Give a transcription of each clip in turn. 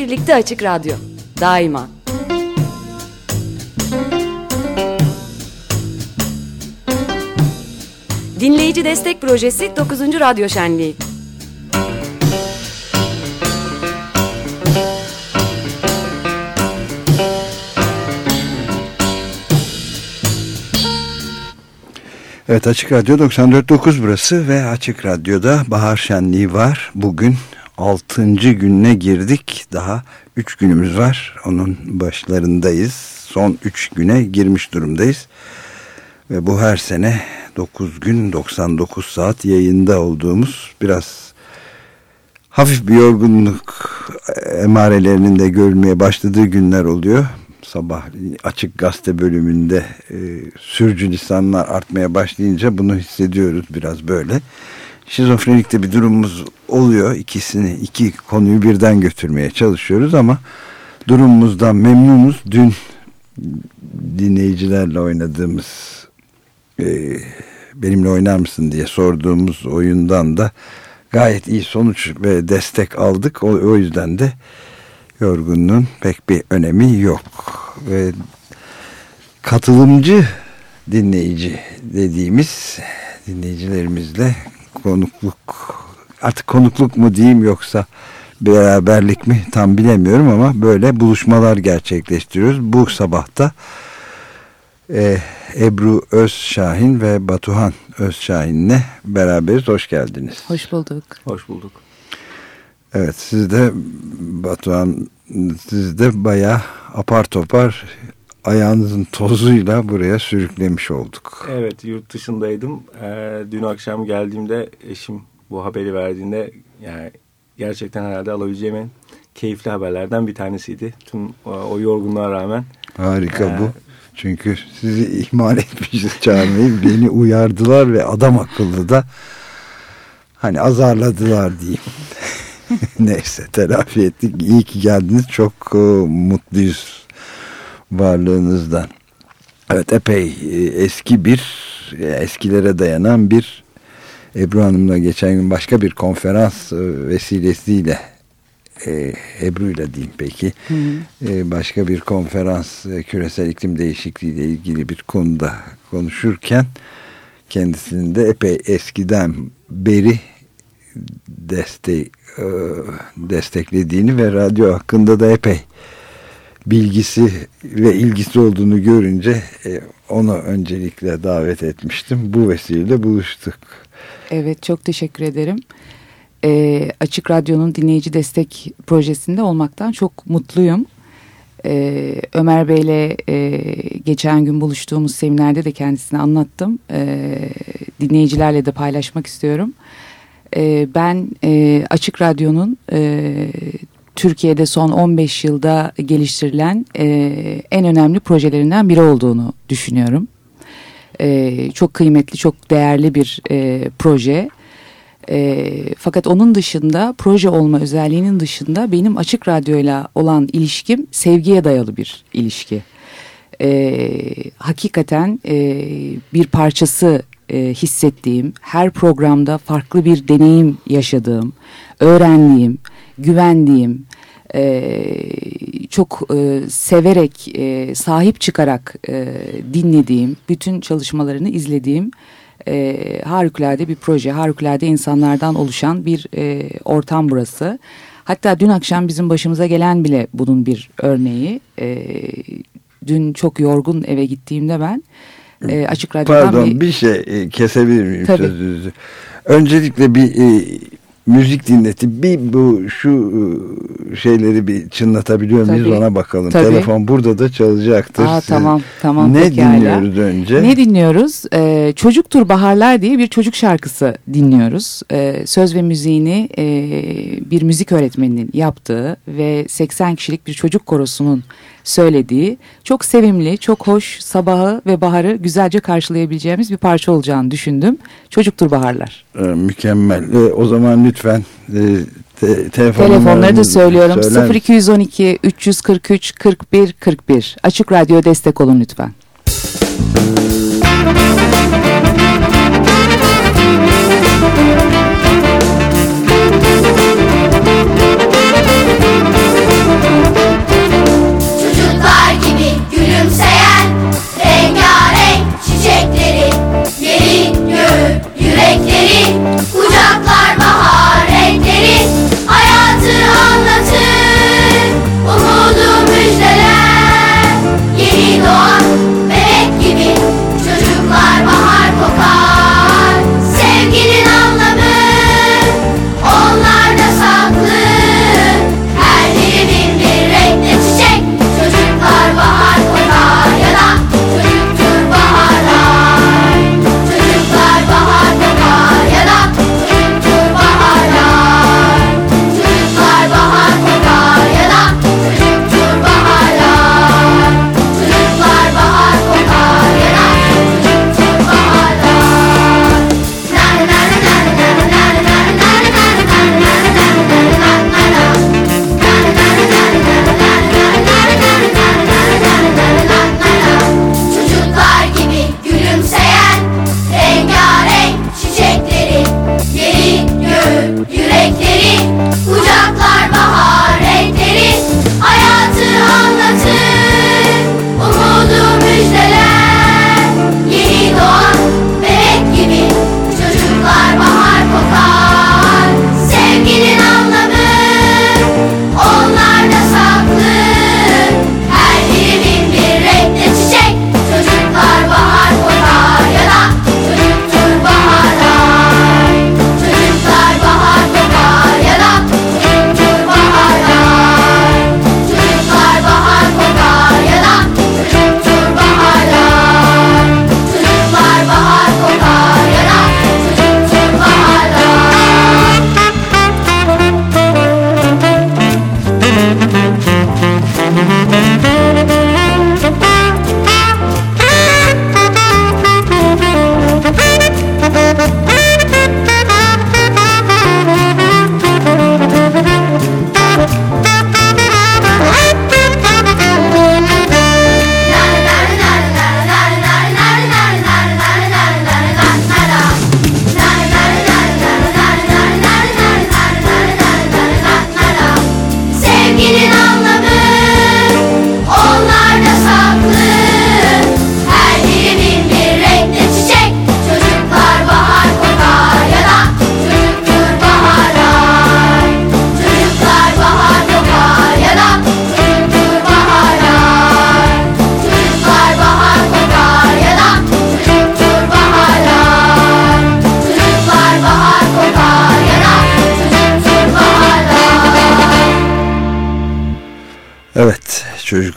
birlikte Açık Radyo. Daima. Dinleyici Destek Projesi 9. Radyo Şenliği. Evet Açık Radyo 94.9 burası ve Açık Radyo'da Bahar Şenliği var. Bugün 6. gününe girdik. Daha 3 günümüz var. Onun başlarındayız. Son 3 güne girmiş durumdayız. Ve bu her sene 9 gün 99 saat yayında olduğumuz biraz hafif bir yorgunluk emarelerinin de görülmeye başladığı günler oluyor sabah açık gazete bölümünde e, sürücü lisanlar artmaya başlayınca bunu hissediyoruz biraz böyle. Şizofrenikte bir durumumuz oluyor. İkisini, iki konuyu birden götürmeye çalışıyoruz ama durumumuzdan memnunuz. Dün dinleyicilerle oynadığımız e, benimle oynar mısın diye sorduğumuz oyundan da gayet iyi sonuç ve destek aldık. O, o yüzden de yorgunluğun pek bir önemi yok. Ve katılımcı dinleyici dediğimiz dinleyicilerimizle konukluk artık konukluk mu diyeyim yoksa beraberlik mi tam bilemiyorum ama böyle buluşmalar gerçekleştiriyoruz. Bu sabahta e, Ebru Özşahin ve Batuhan Özşahin'le beraberiz. Hoş geldiniz. Hoş bulduk. Hoş bulduk. Evet siz de Batuhan siz de bayağı apar topar ayağınızın tozuyla buraya sürüklemiş olduk. Evet yurt dışındaydım. Ee, dün akşam geldiğimde eşim bu haberi verdiğinde yani gerçekten herhalde alabileceğim en keyifli haberlerden bir tanesiydi. Tüm o, o yorgunluğa rağmen. Harika ee, bu. Çünkü sizi ihmal etmişiz çağırmayı. Beni uyardılar ve adam akıllı da hani azarladılar diyeyim. Neyse telafi ettik. İyi ki geldiniz. Çok e, mutluyuz varlığınızdan. Evet epey e, eski bir e, eskilere dayanan bir Ebru Hanım'la geçen gün başka bir konferans e, vesilesiyle e, Ebru ile diyeyim peki hı hı. E, başka bir konferans e, küresel iklim değişikliği ile ilgili bir konuda konuşurken kendisinin de epey eskiden beri desteği e, desteklediğini ve radyo hakkında da epey bilgisi ve ilgisi olduğunu görünce e, onu öncelikle davet etmiştim. Bu vesileyle buluştuk. Evet çok teşekkür ederim. E, Açık Radyo'nun dinleyici destek projesinde olmaktan çok mutluyum. E, Ömer Bey'le e, geçen gün buluştuğumuz seminerde de kendisine anlattım. E, dinleyicilerle de paylaşmak istiyorum. E, ben e, Açık Radyo'nun e, Türkiye'de son 15 yılda geliştirilen e, en önemli projelerinden biri olduğunu düşünüyorum. E, çok kıymetli, çok değerli bir e, proje. E, fakat onun dışında proje olma özelliğinin dışında benim Açık Radyo'yla olan ilişkim sevgiye dayalı bir ilişki. E, hakikaten e, bir parçası e, hissettiğim, her programda farklı bir deneyim yaşadığım, öğrendiğim, güvendiğim, e, çok e, severek, e, sahip çıkarak e, dinlediğim, bütün çalışmalarını izlediğim e, harikulade bir proje, harikulade insanlardan oluşan bir e, ortam burası. Hatta dün akşam bizim başımıza gelen bile bunun bir örneği. E, dün çok yorgun eve gittiğimde ben e, Açık Radyo'dan Pardon bir, bir şey e, kesebilir miyim Tabii. sözünüzü? Öncelikle bir e, müzik dinleti bir bu şu e, şeyleri bir çınlatabiliyor muyuz ona bakalım. Tabii. Telefon burada da çalacaktır. Aa, tamam tamam. Ne dinliyoruz önce? Ne dinliyoruz? Ee, Çocuktur Baharlar diye bir çocuk şarkısı dinliyoruz. Ee, söz ve müziğini e, bir müzik öğretmeninin yaptığı ve 80 kişilik bir çocuk korosunun söylediği çok sevimli, çok hoş sabahı ve baharı güzelce karşılayabileceğimiz bir parça olacağını düşündüm. Çocuktur Baharlar. Ee, mükemmel. Ee, o zaman lütfen e, te telefonları da söylüyorum. 0212 343 41 41. Açık Radyo destek olun lütfen. Müzik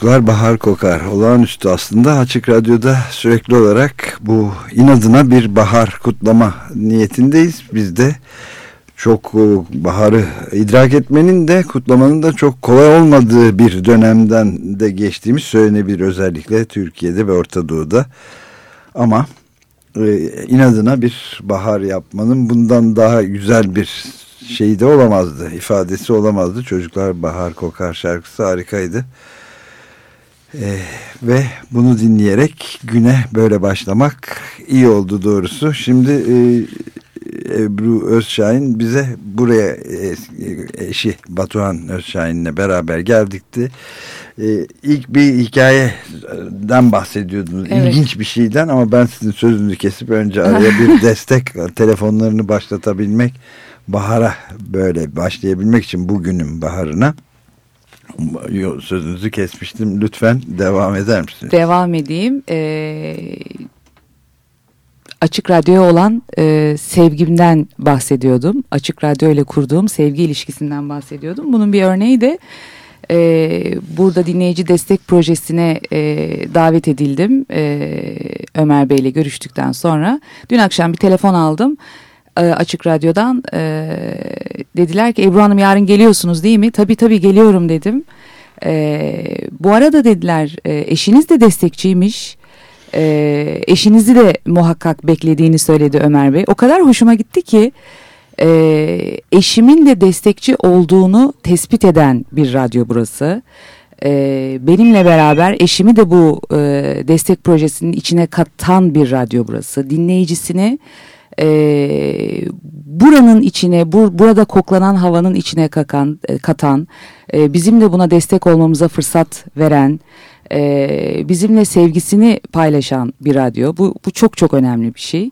Çocuklar Bahar Kokar. Olağanüstü aslında Açık Radyo'da sürekli olarak bu inadına bir bahar kutlama niyetindeyiz. Biz de çok e, baharı idrak etmenin de kutlamanın da çok kolay olmadığı bir dönemden de geçtiğimiz söylenebilir özellikle Türkiye'de ve Orta Doğu'da. Ama e, inadına bir bahar yapmanın bundan daha güzel bir şeyi de olamazdı, ifadesi olamazdı. Çocuklar Bahar Kokar şarkısı harikaydı. Ee, ve bunu dinleyerek güne böyle başlamak iyi oldu doğrusu. Şimdi e, Ebru Özşahin bize buraya e, eşi Batuhan Özşahin'le beraber geldikti. E, ilk bir hikayeden bahsediyordunuz. Evet. İlginç bir şeyden ama ben sizin sözünüzü kesip önce araya bir destek telefonlarını başlatabilmek bahara böyle başlayabilmek için bugünün baharına sözünüzü kesmiştim. Lütfen devam eder misiniz? Devam edeyim. Ee, Açık Radyo'ya olan e, sevgimden bahsediyordum. Açık Radyo ile kurduğum sevgi ilişkisinden bahsediyordum. Bunun bir örneği de e, burada dinleyici destek projesine e, davet edildim. E, Ömer Bey ile görüştükten sonra. Dün akşam bir telefon aldım. E, açık Radyo'dan e, dediler ki Ebru Hanım yarın geliyorsunuz değil mi? Tabii tabii geliyorum dedim. E, bu arada dediler e, eşiniz de destekçiymiş. E, eşinizi de muhakkak beklediğini söyledi Ömer Bey. O kadar hoşuma gitti ki e, eşimin de destekçi olduğunu tespit eden bir radyo burası. E, benimle beraber eşimi de bu e, destek projesinin içine katan bir radyo burası. Dinleyicisini e, buranın içine, bu, burada koklanan havanın içine kakan, e, katan, e, bizim de buna destek olmamıza fırsat veren, e, bizimle sevgisini paylaşan bir radyo. Bu, bu çok çok önemli bir şey.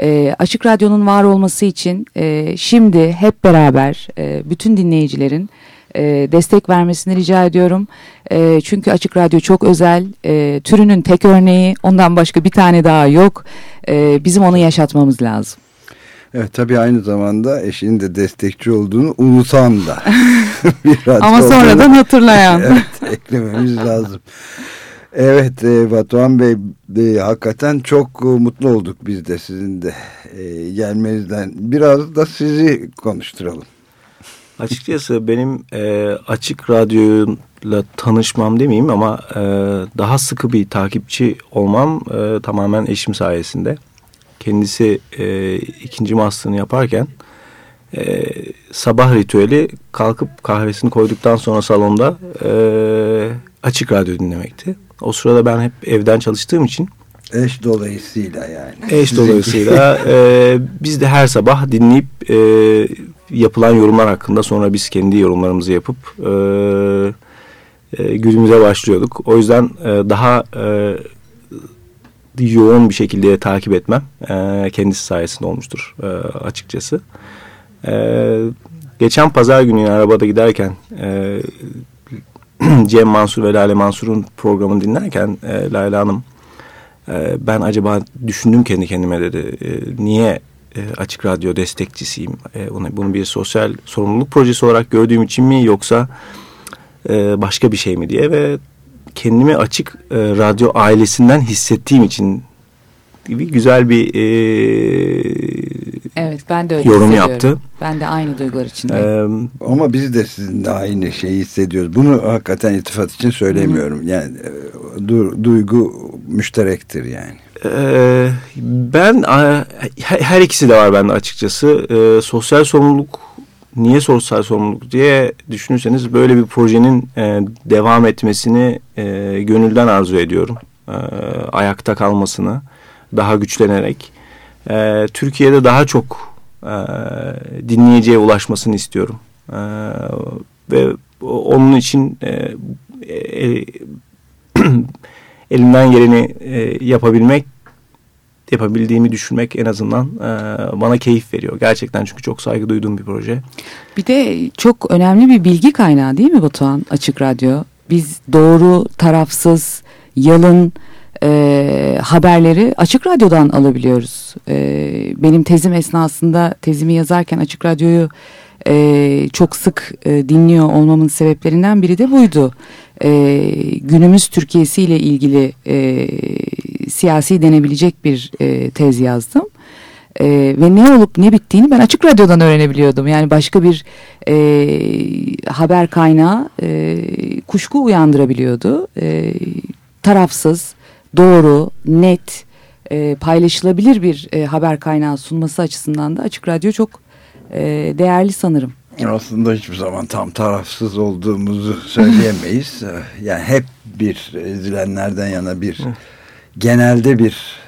E, Açık Radyo'nun var olması için e, şimdi hep beraber e, bütün dinleyicilerin e, destek vermesini rica ediyorum. E, çünkü Açık Radyo çok özel, e, türünün tek örneği, ondan başka bir tane daha yok. E, bizim onu yaşatmamız lazım. Evet tabii aynı zamanda eşinin de destekçi olduğunu unutan da. bir Ama sonradan hatırlayan. evet eklememiz lazım. Evet e, Batuhan Bey e, hakikaten çok e, mutlu olduk biz de sizin de e, gelmenizden. Biraz da sizi konuşturalım. Açıkçası benim e, açık radyoyla tanışmam demeyeyim ama e, daha sıkı bir takipçi olmam e, tamamen eşim sayesinde. Kendisi e, ikinci master'ını yaparken e, sabah ritüeli kalkıp kahvesini koyduktan sonra salonda e, açık radyo dinlemekti. O sırada ben hep evden çalıştığım için Eş dolayısıyla yani. Eş dolayısıyla e, biz de her sabah dinleyip e, yapılan yorumlar hakkında sonra biz kendi yorumlarımızı yapıp e, e, günümüze başlıyorduk. O yüzden e, daha e, yoğun bir şekilde takip etmem e, kendisi sayesinde olmuştur e, açıkçası. E, geçen pazar günü arabada giderken e, Cem Mansur ve Lale Mansur'un programını dinlerken e, Lale Hanım e, ben acaba düşündüm kendi kendime dedi e, niye e, Açık Radyo destekçisiyim. E, bunu bir sosyal sorumluluk projesi olarak gördüğüm için mi yoksa e, başka bir şey mi diye ve kendimi Açık e, Radyo ailesinden hissettiğim için gibi güzel bir e, evet, ben de öyle yorum yaptı. Ben de aynı duygular içindeyim. Ee, ama biz de sizin de aynı şeyi hissediyoruz. Bunu hakikaten iltifat için söylemiyorum. Hı. Yani du, duygu müşterektir yani. Ee, ben her ikisi de var bende açıkçası. Ee, sosyal sorumluluk niye sosyal sorumluluk diye düşünürseniz böyle bir projenin e, devam etmesini e, gönülden arzu ediyorum. E, ayakta kalmasını daha güçlenerek e, Türkiye'de daha çok e, dinleyiciye ulaşmasını istiyorum. E, ve onun için e, e, elimden geleni e, yapabilmek yapabildiğimi düşünmek en azından e, bana keyif veriyor. Gerçekten çünkü çok saygı duyduğum bir proje. Bir de çok önemli bir bilgi kaynağı değil mi Batuhan Açık Radyo? Biz doğru, tarafsız, yalın e, haberleri Açık Radyo'dan alabiliyoruz. E, benim tezim esnasında tezimi yazarken Açık Radyo'yu e, çok sık e, dinliyor olmamın sebeplerinden biri de buydu. E, günümüz Türkiye'si ile ilgili e, siyasi denebilecek bir e, tez yazdım. E, ve ne olup ne bittiğini ben açık radyodan öğrenebiliyordum. Yani başka bir e, haber kaynağı e, kuşku uyandırabiliyordu. E, tarafsız, doğru, net, e, paylaşılabilir bir e, haber kaynağı sunması açısından da Açık Radyo çok e, değerli sanırım. Aslında hiçbir zaman tam tarafsız olduğumuzu söyleyemeyiz. yani hep bir ezilenlerden yana bir genelde bir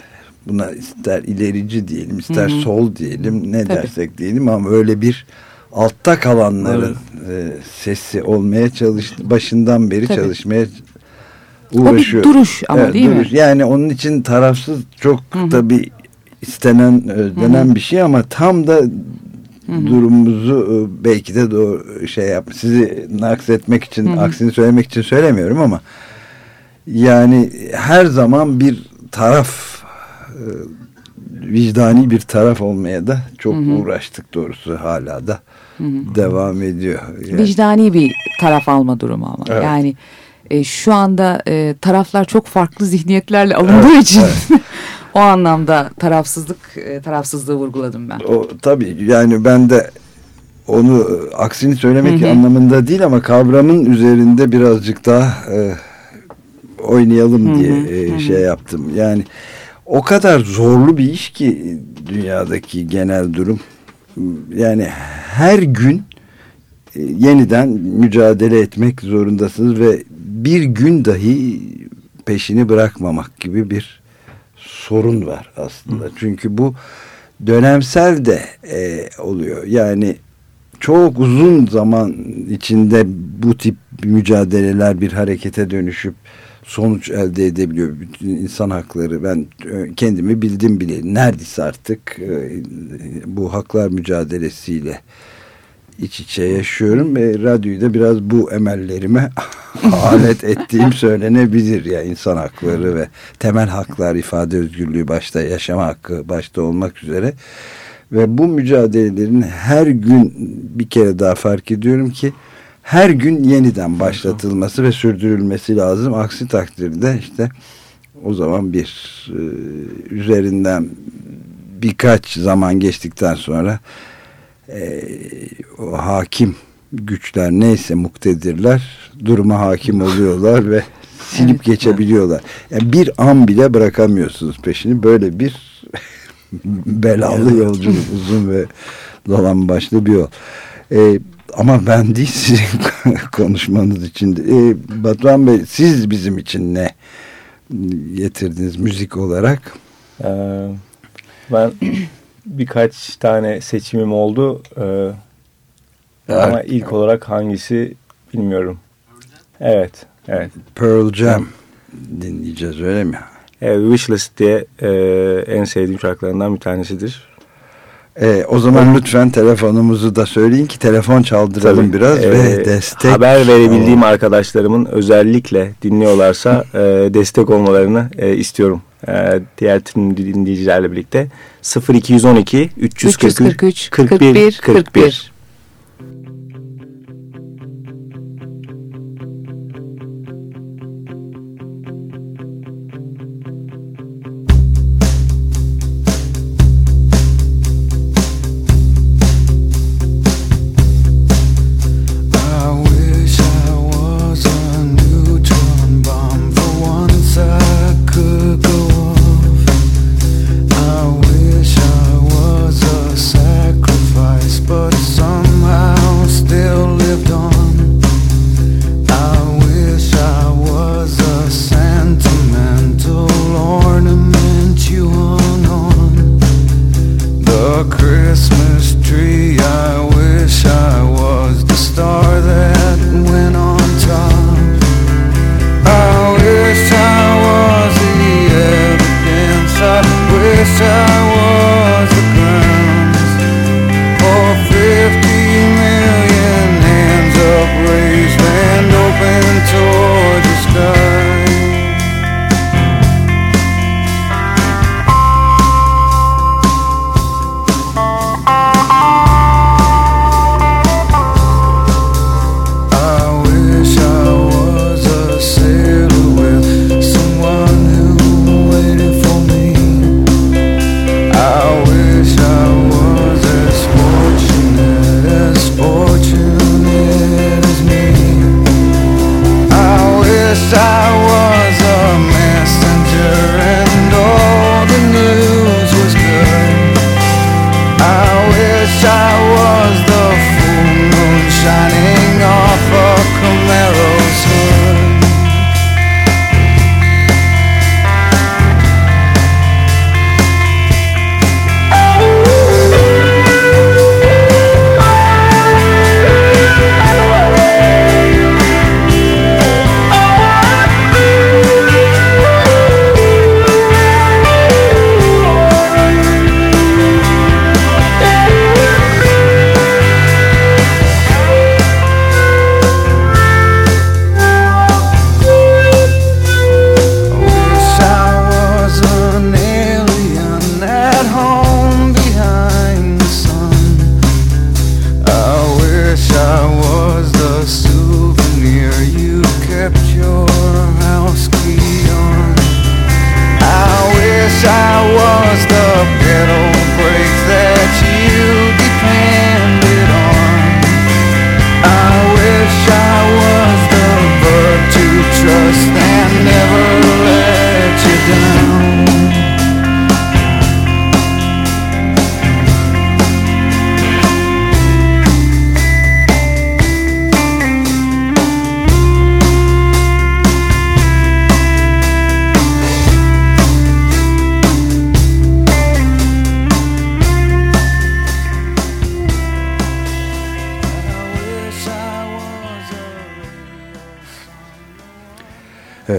buna ister ilerici diyelim ister Hı -hı. sol diyelim ne Tabii. dersek diyelim ama öyle bir altta kalanların evet. e, sesi olmaya çalıştı başından beri Tabii. çalışmaya uğraşıyor. O bir duruş ama evet, değil duruş. mi? Yani onun için tarafsız çok Hı -hı. tabii istenen Hı -hı. bir şey ama tam da Hı durumumuzu e, belki de doğru şey yap sizi naksetmek için Hı -hı. aksini söylemek için söylemiyorum ama yani her zaman bir taraf e, vicdani bir taraf olmaya da çok Hı -hı. uğraştık doğrusu hala da Hı -hı. devam ediyor. Yani. Vicdani bir taraf alma durumu ama evet. yani e, şu anda e, taraflar çok farklı zihniyetlerle alındığı evet, için evet. O anlamda tarafsızlık e, tarafsızlığı vurguladım ben. O tabii yani ben de onu e, aksini söylemek Hı -hı. anlamında değil ama kavramın üzerinde birazcık daha e, oynayalım diye Hı -hı. E, şey yaptım. Yani o kadar zorlu bir iş ki dünyadaki genel durum. Yani her gün e, yeniden mücadele etmek zorundasınız ve bir gün dahi peşini bırakmamak gibi bir sorun var aslında. Hı. Çünkü bu dönemsel de e, oluyor. Yani çok uzun zaman içinde bu tip mücadeleler bir harekete dönüşüp sonuç elde edebiliyor. Bütün insan hakları ben e, kendimi bildim bile neredeyse artık e, bu haklar mücadelesiyle iç içe yaşıyorum ve radyoyu da biraz bu emellerime alet ettiğim söylenebilir ya insan hakları ve temel haklar ifade özgürlüğü başta yaşama hakkı başta olmak üzere ve bu mücadelelerin her gün bir kere daha fark ediyorum ki her gün yeniden başlatılması ve sürdürülmesi lazım. Aksi takdirde işte o zaman bir e, üzerinden birkaç zaman geçtikten sonra e, o hakim güçler neyse muktedirler duruma hakim oluyorlar ve silip evet, geçebiliyorlar. Yani bir an bile bırakamıyorsunuz peşini. Böyle bir belalı yolculuk uzun ve dolan başlı bir yol. Ee, ama ben değil sizin konuşmanız için. Ee, Batuhan Bey siz bizim için ne getirdiniz müzik olarak? Ee, ben birkaç tane seçimim oldu. Ee, evet. Ama ilk olarak hangisi bilmiyorum. Evet. evet. Pearl Jam dinleyeceğiz öyle mi? Evet, Wishlist diye e, en sevdiğim şarkılarından bir tanesidir. E, o zaman lütfen telefonumuzu da söyleyin ki telefon çaldıralım Tabii, biraz e, ve destek. Haber verebildiğim o. arkadaşlarımın özellikle dinliyorlarsa e, destek olmalarını e, istiyorum. E, diğer tüm dinleyicilerle birlikte 0212 343 41 41. 41.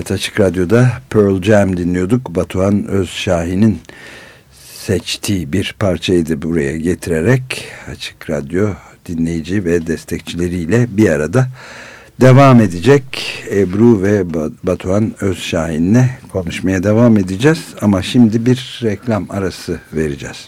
Evet Açık Radyo'da Pearl Jam dinliyorduk. Batuhan Özşahin'in seçtiği bir parçaydı buraya getirerek Açık Radyo dinleyici ve destekçileriyle bir arada devam edecek. Ebru ve Batuhan Özşahin'le konuşmaya devam edeceğiz. Ama şimdi bir reklam arası vereceğiz.